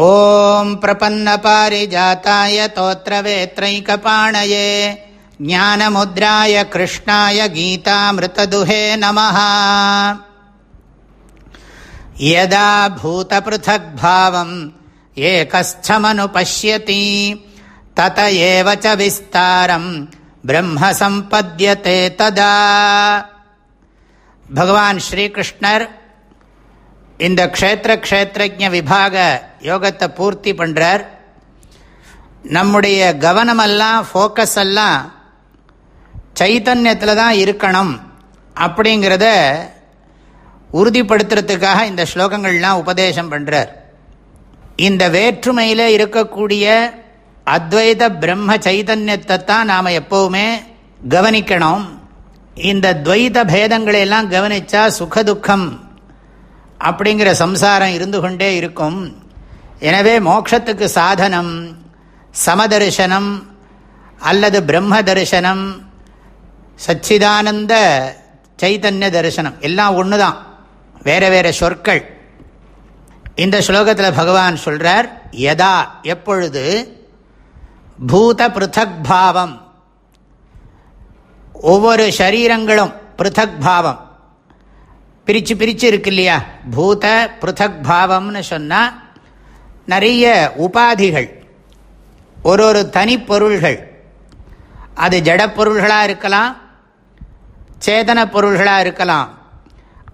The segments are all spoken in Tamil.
ॐ प्रपन्नपारिजाताय तोत्रवेत्रैकपाणये ज्ञानमुद्राय कृष्णाय गीतामृतदुहे नमः यदा भूतपृथग्भावम् एकस्थमनुपश्यति तत एव च विस्तारम् ब्रह्म सम्पद्यते तदा भगवान् श्रीकृष्णर् இந்த க்ஷேத்திர க்ஷேத்திரஜ விபாக யோகத்தை பூர்த்தி பண்ணுறார் நம்முடைய கவனமெல்லாம் ஃபோக்கஸ் எல்லாம் சைத்தன்யத்தில் தான் இருக்கணும் அப்படிங்கிறத உறுதிப்படுத்துறதுக்காக இந்த ஸ்லோகங்கள்லாம் உபதேசம் பண்ணுறார் இந்த வேற்றுமையில் இருக்கக்கூடிய அத்வைத பிரம்ம சைதன்யத்தை தான் நாம் எப்போவுமே கவனிக்கணும். இந்த துவைத பேதங்களையெல்லாம் கவனித்தா சுகதுக்கம் அப்படிங்கிற சம்சாரம் இருந்து கொண்டே இருக்கும். எனவே மோட்சத்துக்கு சாதனம் சமதர்சனம் அல்லது பிரம்ம தரிசனம் சச்சிதானந்த சைத்தன்ய தரிசனம். எல்லாம் ஒன்று தான் வேற வேறு சொற்கள். இந்த ஸ்லோகத்தில் பகவான் சொல்கிறார் எதா எப்பொழுது? பூத பிருத்தக் பாவம். ஒவ்வொரு சரீரங்களும் பிருத்தக் பாவம். பிரித்து பிரித்து இருக்கு இல்லையா? பூத பிருத்தக் பாவம்னு சொன்னால் நிறைய உபாதிகள் ஒரு ஒரு தனிப்பொருள்கள் அது ஜடப்பொருள்களாக இருக்கலாம் சேதன பொருள்களாக இருக்கலாம்.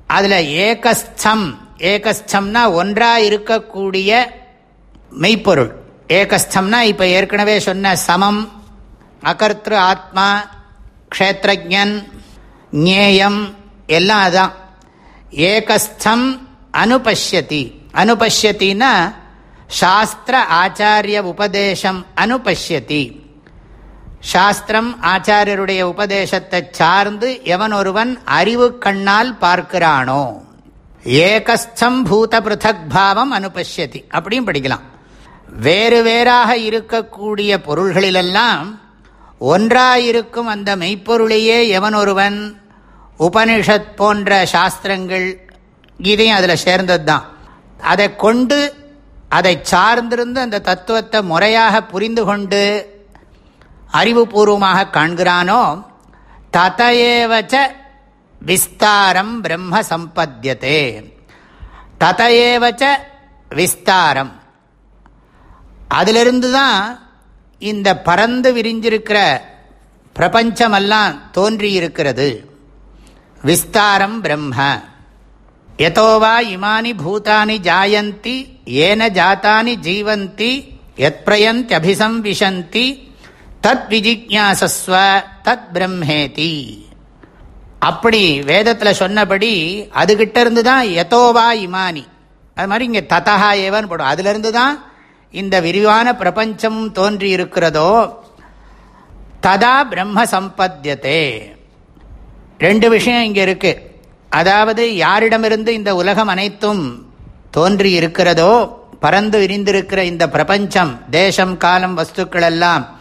அதில் ஏகஸ்தம் ஏகஸ்தம்னா ஒன்றாக இருக்கக்கூடிய மெய்ப்பொருள். ஏகஸ்தம்னா இப்போ ஏற்கனவே சொன்ன சமம் அகர்த்திரு ஆத்மா க்ஷேத்ரஜன் ஞேயம் எல்லாம் அதான். ஏகஸ்தம் அனுபஷ்யதி. அனுபஷ்யத்தின்னா சாஸ்திர ஆச்சாரிய உபதேசம் அனுபஷ்யதி. சாஸ்திரம் ஆச்சாரியருடைய உபதேசத்தை சார்ந்து எவன் ஒருவன் அறிவு கண்ணால் பார்க்கிறானோ ஏகஸ்தம் பூத பிருத்தக் பாவம் அனுபஷ்யதி. அப்படியும் படிக்கலாம். வேறு வேறாக இருக்கக்கூடிய பொருள்களிலெல்லாம் ஒன்றாயிருக்கும் அந்த மெய்ப்பொருளையே எவன் ஒருவன் உபனிஷத் போன்ற சாஸ்திரங்கள் கீதையும் அதில் சேர்ந்தது தான் அதை கொண்டு அதை சார்ந்திருந்து அந்த தத்துவத்தை முறையாக புரிந்து கொண்டு அறிவுபூர்வமாக காண்கிறானோ ததையேவச்ச விஸ்தாரம் பிரம்ம சம்பத்தியதே. ததையேவச்ச விஸ்தாரம். அதிலிருந்து தான் இந்த பறந்து விரிஞ்சிருக்கிற பிரபஞ்சமெல்லாம் தோன்றியிருக்கிறது. விஸ்தாரம் பிரம்ம. எதோவா இமானி பூதானி ஜாயந்தி ஏன ஜாத்தானி ஜீவந்தி எத் பிரயந்தியபிசம்விசந்தி தத் விஜிக்யாசஸ்வ தத் பிரம்மேதி அப்படி வேதத்தில் சொன்னபடி அதுகிட்ட இருந்து தான் எதோவா இமானி. அது மாதிரி இங்கே ததா ஏவன் போடும். அதுலேருந்து தான் இந்த விரிவான பிரபஞ்சம் தோன்றி இருக்கிறதோ ததா பிரம்ம சம்பத்தியத்தே ரெண்டு விஷயம் இங்கே இருக்குது அதாவது யாரிடமிருந்து இந்த உலகம் அனைத்தும் தோன்றி இருக்கிறதோ பறந்து விரிந்திருக்கிற இந்த பிரபஞ்சம் தேசம் காலம் வஸ்துக்கள் எல்லாம்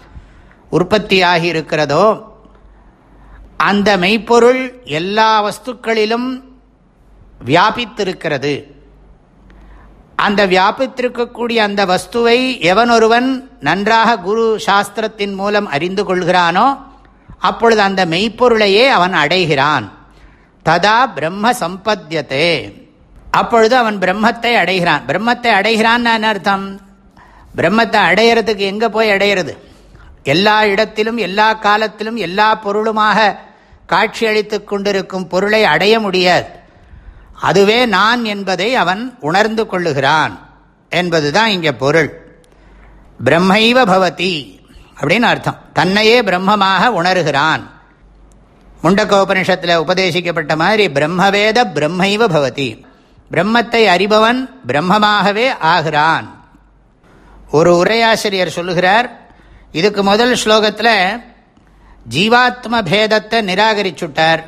உற்பத்தியாகி இருக்கிறதோ அந்த மெய்ப்பொருள் எல்லா வஸ்துக்களிலும் வியாபித்திருக்கிறது. அந்த வியாபித்திருக்கக்கூடிய அந்த வஸ்துவை எவன் ஒருவன் நன்றாக குரு சாஸ்திரத்தின் மூலம் அறிந்து கொள்கிறானோ அப்பொழுது அந்த மெய்ப்பொருளையே அவன் அடைகிறான். ததா பிரம்ம சம்பத்தியத்தே அப்பொழுது அவன் பிரம்மத்தை அடைகிறான். பிரம்மத்தை அடைகிறான்னு என்ன அர்த்தம்? பிரம்மத்தை அடையிறதுக்கு எங்கே போய் அடையிறது? எல்லா இடத்திலும் எல்லா காலத்திலும் எல்லா பொருளுமாக காட்சி அளித்து கொண்டிருக்கும் பொருளை அடைய முடியாது. அதுவே நான் என்பதை அவன் உணர்ந்து கொள்ளுகிறான் என்பதுதான் இங்கே பொருள். பிரம்மைவ பவதி அப்படின்னு அர்த்தம். தன்னையே பிரம்மமாக உணர்கிறான். முண்டக்கோபனிஷத்தில் உபதேசிக்கப்பட்ட மாதிரி பிரம்மவேத பிரம்மைவ பவதி. பிரம்மத்தை அறிபவன் பிரம்மமாகவே ஆகிறான். ஒரு உரையாசிரியர் சொல்லுகிறார் இதுக்கு முதல் ஸ்லோகத்தில் ஜீவாத்ம பேதத்தை நிராகரிச்சுட்டார்.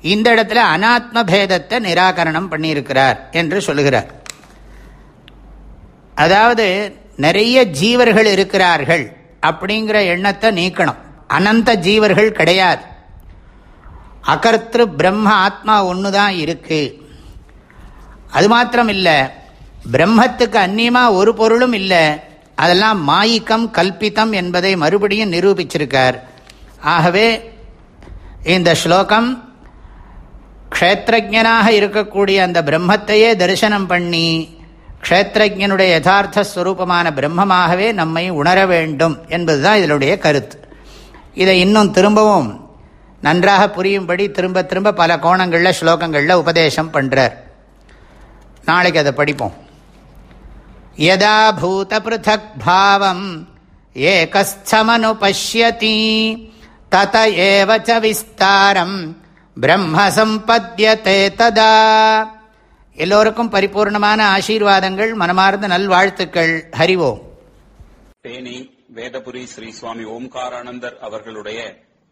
இந்த இடத்துல அனாத்ம பேதத்தை நிராகரணம் பண்ணியிருக்கிறார் என்று சொல்லுகிறார். அதாவது நிறைய ஜீவர்கள் இருக்கிறார்கள் அப்படிங்கிற எண்ணத்தை நீக்கணும். அனந்த ஜீவர்கள் கிடையாது. அகர்த்திரு பிரம்ம ஆத்மா ஒன்று தான் இருக்குது அது மாத்திரம் இல்லை பிரம்மத்துக்கு அந்நியமாக ஒரு பொருளும் இல்லை அதெல்லாம் மாயிக்கம் கல்பித்தம் என்பதை மறுபடியும் நிரூபிச்சிருக்கார். ஆகவே இந்த ஸ்லோகம் க்ஷேத்திரஜனாக இருக்கக்கூடிய அந்த பிரம்மத்தையே தரிசனம் பண்ணி க்ஷேத்திரஜனுடைய யதார்த்த ஸ்வரூபமான பிரம்மமாகவே நம்மை உணர வேண்டும் என்பதுதான் இதனுடைய கருத்து. இதை இன்னும் திரும்பவும் நன்றாக புரியும்படி திரும்ப திரும்ப பல கோணங்களில் ஸ்லோகங்களில் உபதேசம் பண்ணுறார் நாளைக்கு அதை படிப்போம். யதா பூத பிருத்தக் பாவம் ஏகஸ்தமனு பசியதி தத ஏவச்ச விஸ்தாரம் பிரம்மசம்பத்தியதே ததா. எல்லோருக்கும் பரிபூர்ணமான ஆசீர்வாதங்கள் மனமார்ந்த நல்வாழ்த்துக்கள். ஹரிவோம் தேனி வேதபுரி ஸ்ரீ சுவாமி ஓம்காரானந்தர் அவர்களுடைய